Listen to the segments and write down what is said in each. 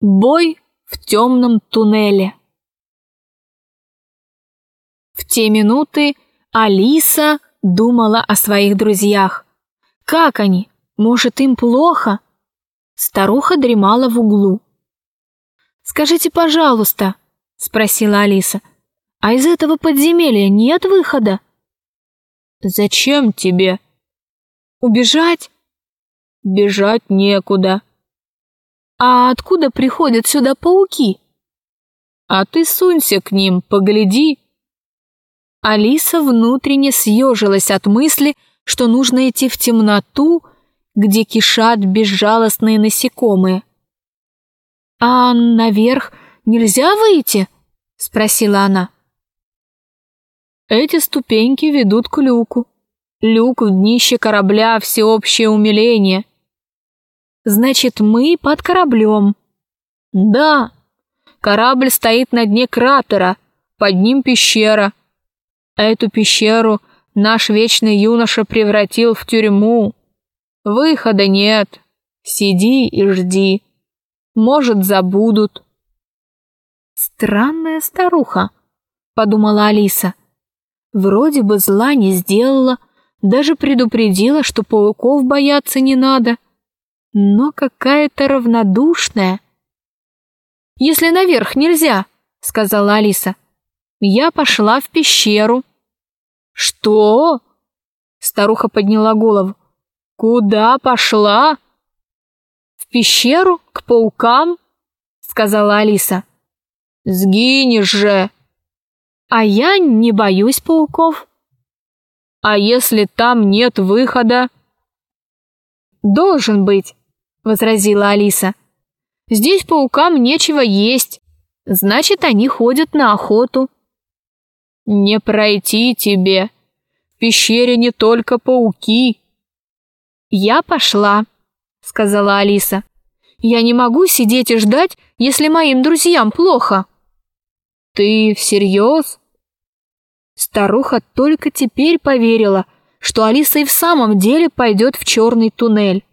Бой в темном туннеле. В те минуты Алиса думала о своих друзьях. Как они? Может, им плохо? Старуха дремала в углу. «Скажите, пожалуйста», — спросила Алиса, — «а из этого подземелья нет выхода?» «Зачем тебе?» «Убежать?» «Бежать некуда», а откуда приходят сюда пауки? А ты сунься к ним, погляди. Алиса внутренне съежилась от мысли, что нужно идти в темноту, где кишат безжалостные насекомые. «А наверх нельзя выйти?» — спросила она. «Эти ступеньки ведут к люку. Люк в днище корабля — всеобщее умиление. Значит, мы под кораблем. Да, корабль стоит на дне кратера, под ним пещера. Эту пещеру наш вечный юноша превратил в тюрьму. Выхода нет. Сиди и жди. Может, забудут. Странная старуха, подумала Алиса. Вроде бы зла не сделала, даже предупредила, что пауков бояться не надо но какая-то равнодушная. «Если наверх нельзя», — сказала Алиса, — «я пошла в пещеру». «Что?» — старуха подняла голову. «Куда пошла?» «В пещеру, к паукам», — сказала Алиса. «Сгинешь же!» «А я не боюсь пауков». «А если там нет выхода?» «Должен быть», возразила Алиса. Здесь паукам нечего есть, значит, они ходят на охоту. Не пройти тебе. В пещере не только пауки. Я пошла, сказала Алиса. Я не могу сидеть и ждать, если моим друзьям плохо. Ты всерьез? Старуха только теперь поверила, что Алиса и в самом деле пойдет в черный туннель.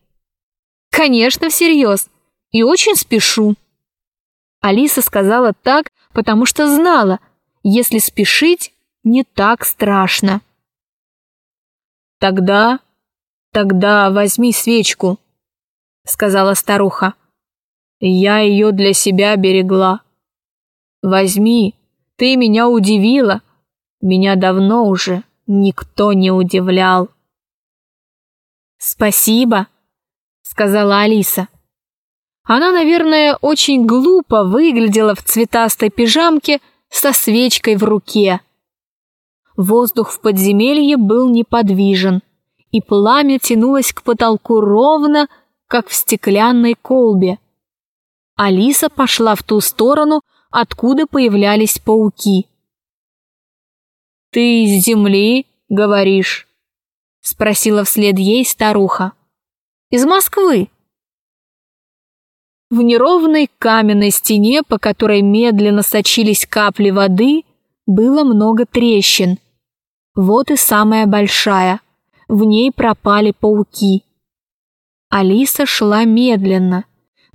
Конечно, всерьез. И очень спешу. Алиса сказала так, потому что знала, если спешить, не так страшно. Тогда, тогда возьми свечку, сказала старуха. Я ее для себя берегла. Возьми, ты меня удивила. Меня давно уже никто не удивлял. Спасибо, сказала Алиса. Она, наверное, очень глупо выглядела в цветастой пижамке со свечкой в руке. Воздух в подземелье был неподвижен, и пламя тянулось к потолку ровно, как в стеклянной колбе. Алиса пошла в ту сторону, откуда появлялись пауки. «Ты из земли, говоришь?» — спросила вслед ей старуха из Москвы. В неровной каменной стене, по которой медленно сочились капли воды, было много трещин. Вот и самая большая. В ней пропали пауки. Алиса шла медленно.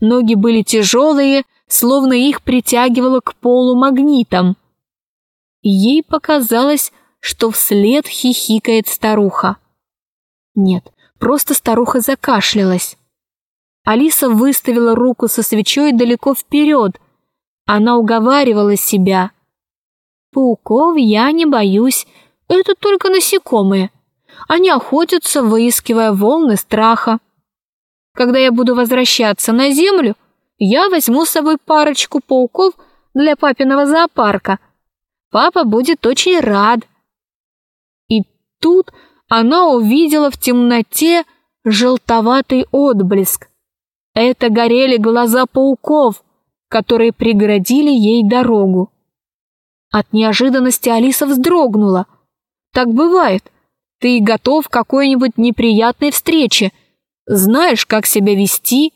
Ноги были тяжелые, словно их притягивало к полу магнитом. Ей показалось, что вслед хихикает старуха. Нет, Просто старуха закашлялась. Алиса выставила руку со свечой далеко вперед. Она уговаривала себя. «Пауков я не боюсь, это только насекомые. Они охотятся, выискивая волны страха. Когда я буду возвращаться на землю, я возьму с собой парочку пауков для папиного зоопарка. Папа будет очень рад». И тут она увидела в темноте желтоватый отблеск. Это горели глаза пауков, которые преградили ей дорогу. От неожиданности Алиса вздрогнула. Так бывает. Ты готов к какой-нибудь неприятной встрече, знаешь, как себя вести,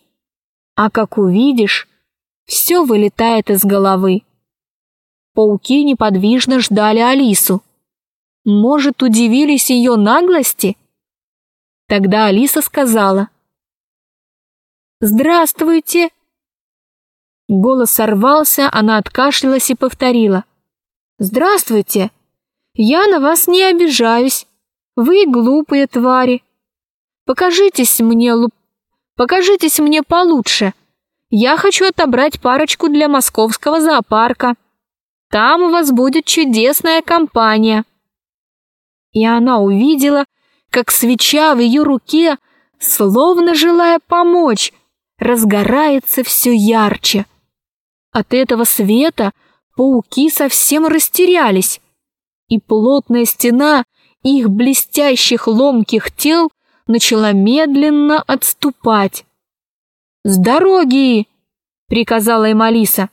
а как увидишь, все вылетает из головы. Пауки неподвижно ждали Алису. Может, удивились ее наглости? Тогда Алиса сказала. «Здравствуйте!» Голос сорвался, она откашлялась и повторила. «Здравствуйте! Я на вас не обижаюсь. Вы глупые твари. Покажитесь мне, луп... Покажитесь мне получше. Я хочу отобрать парочку для московского зоопарка. Там у вас будет чудесная компания». И она увидела, как свеча в ее руке, словно желая помочь, разгорается все ярче. От этого света пауки совсем растерялись, и плотная стена их блестящих ломких тел начала медленно отступать. «С дороги!» — приказала им Алиса.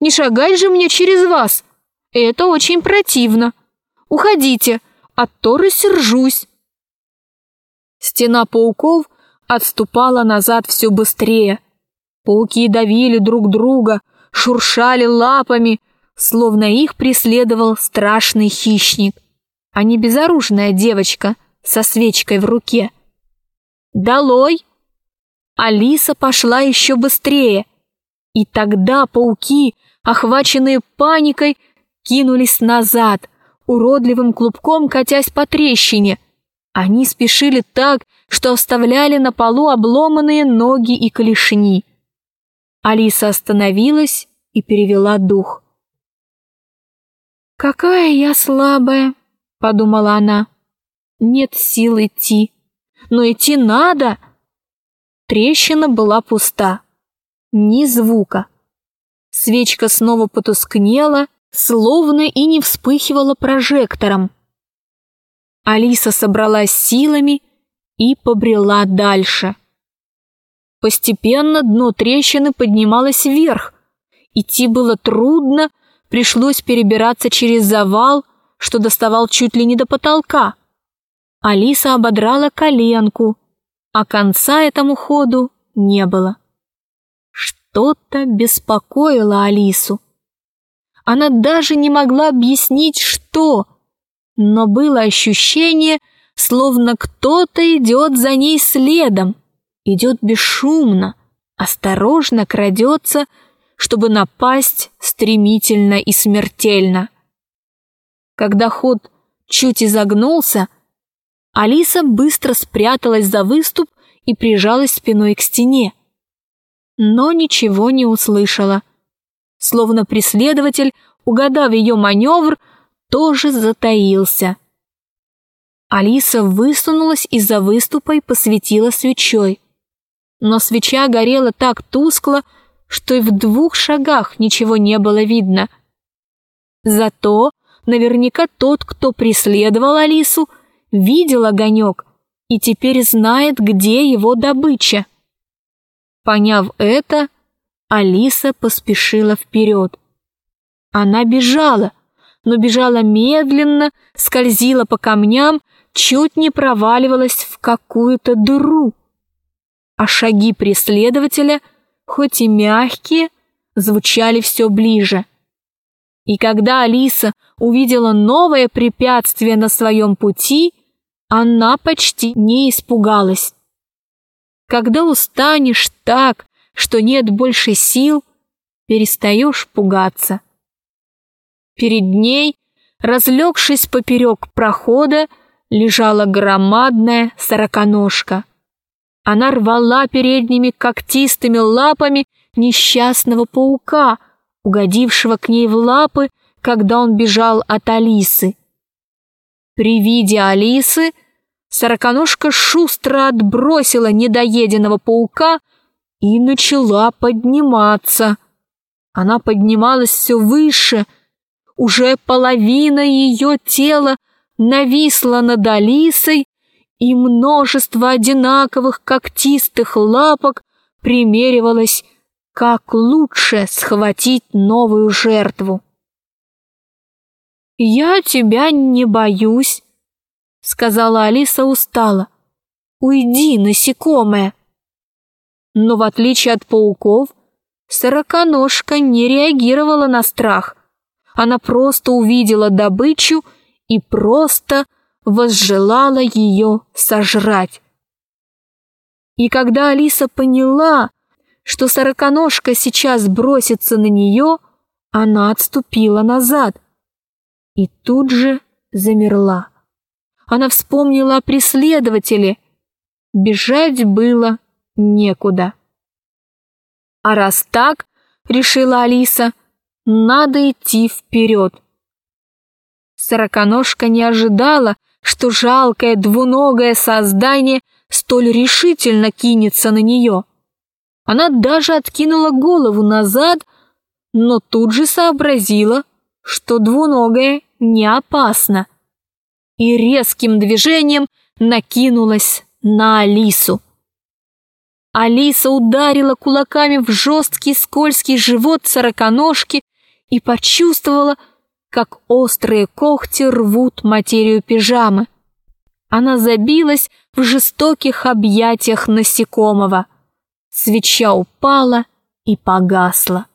«Не шагать же мне через вас! Это очень противно! Уходите, а то рассержусь!» Стена пауков отступала назад все быстрее. Пауки давили друг друга, шуршали лапами, словно их преследовал страшный хищник, а не безоружная девочка со свечкой в руке. «Долой!» Алиса пошла еще быстрее, и тогда пауки, охваченные паникой, кинулись назад, уродливым клубком катясь по трещине. Они спешили так, что оставляли на полу обломанные ноги и клешни. Алиса остановилась и перевела дух. «Какая я слабая!» — подумала она. «Нет сил идти, но идти надо!» Трещина была пуста. Ни звука. Свечка снова потускнела, словно и не вспыхивала прожектором. Алиса собралась силами и побрела дальше. Постепенно дно трещины поднималось вверх. Идти было трудно, пришлось перебираться через завал, что доставал чуть ли не до потолка. Алиса ободрала коленку, а конца этому ходу не было. Что-то беспокоило Алису. Она даже не могла объяснить, что, но было ощущение, словно кто-то идет за ней следом, идет бесшумно, осторожно крадется, чтобы напасть стремительно и смертельно. Когда ход чуть изогнулся, Алиса быстро спряталась за выступ и прижалась спиной к стене. Но ничего не услышала. Словно преследователь, угадав ее маневр, тоже затаился. Алиса высунулась из-за выступа и посветила свечой. Но свеча горела так тускло, что и в двух шагах ничего не было видно. Зато наверняка тот, кто преследовал Алису, видел огонек и теперь знает, где его добыча. Поняв это, Алиса поспешила вперед. Она бежала, но бежала медленно, скользила по камням, чуть не проваливалась в какую-то дыру. А шаги преследователя, хоть и мягкие, звучали все ближе. И когда Алиса увидела новое препятствие на своем пути, она почти не испугалась. Когда устанешь так, что нет больше сил, перестаешь пугаться. Перед ней, разлегшись поперек прохода, лежала громадная сороконожка. Она рвала передними когтистыми лапами несчастного паука, угодившего к ней в лапы, когда он бежал от Алисы. При виде Алисы сороконожка шустро отбросила недоеденного паука и начала подниматься. Она поднималась все выше, уже половина ее тела нависла над Алисой, и множество одинаковых когтистых лапок примеривалось, как лучше схватить новую жертву. «Я тебя не боюсь», — сказала Алиса устало. «Уйди, насекомое». Но в отличие от пауков, сороконожка не реагировала на страх — она просто увидела добычу и просто возжелала ее сожрать. И когда Алиса поняла, что сороконожка сейчас бросится на нее, она отступила назад и тут же замерла. Она вспомнила о преследователе. Бежать было некуда. А раз так, решила Алиса, надо идти вперед. Сороконожка не ожидала, что жалкое двуногое создание столь решительно кинется на нее. Она даже откинула голову назад, но тут же сообразила, что двуногое не опасно, и резким движением накинулась на Алису. Алиса ударила кулаками в жесткий скользкий живот сороконожки и почувствовала, как острые когти рвут материю пижамы. Она забилась в жестоких объятиях насекомого. Свеча упала и погасла.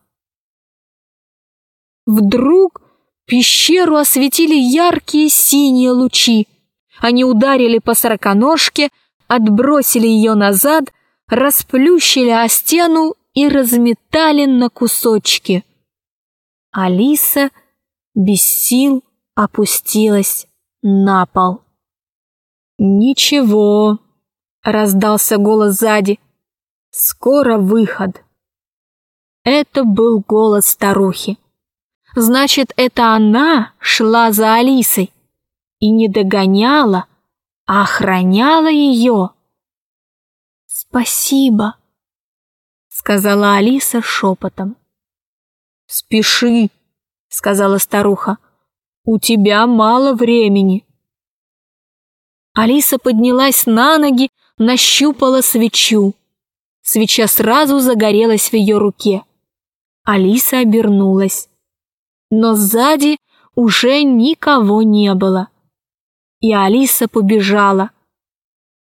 Вдруг пещеру осветили яркие синие лучи. Они ударили по сороконожке, отбросили ее назад, расплющили о стену и разметали на кусочки. Алиса без сил опустилась на пол. «Ничего», — раздался голос сзади, — «скоро выход». Это был голос старухи. Значит, это она шла за Алисой и не догоняла, а охраняла ее. «Спасибо», — сказала Алиса шепотом. «Спеши», — сказала старуха, — «у тебя мало времени». Алиса поднялась на ноги, нащупала свечу. Свеча сразу загорелась в ее руке. Алиса обернулась. Но сзади уже никого не было. И Алиса побежала.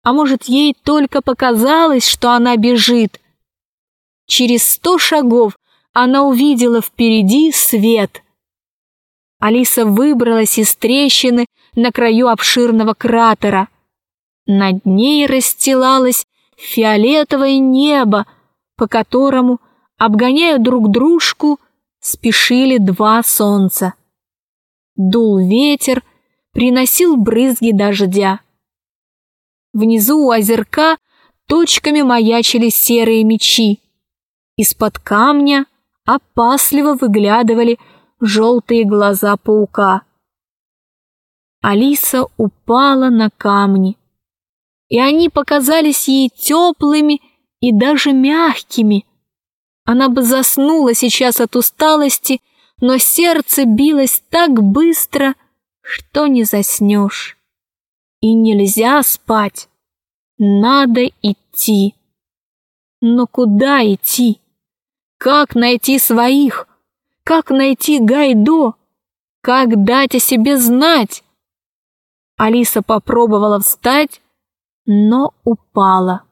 А может, ей только показалось, что она бежит. Через сто шагов она увидела впереди свет. Алиса выбралась из трещины на краю обширного кратера. Над ней расстилалось фиолетовое небо, по которому, обгоняя друг дружку, спешили два солнца. Дул ветер, приносил брызги дождя. Внизу у озерка точками маячили серые мечи. Из-под камня опасливо выглядывали желтые глаза паука. Алиса упала на камни, и они показались ей теплыми и даже мягкими. Она бы заснула сейчас от усталости, но сердце билось так быстро, что не заснешь. И нельзя спать, надо идти. Но куда идти? Как найти своих? Как найти Гайдо? Как дать о себе знать? Алиса попробовала встать, но упала.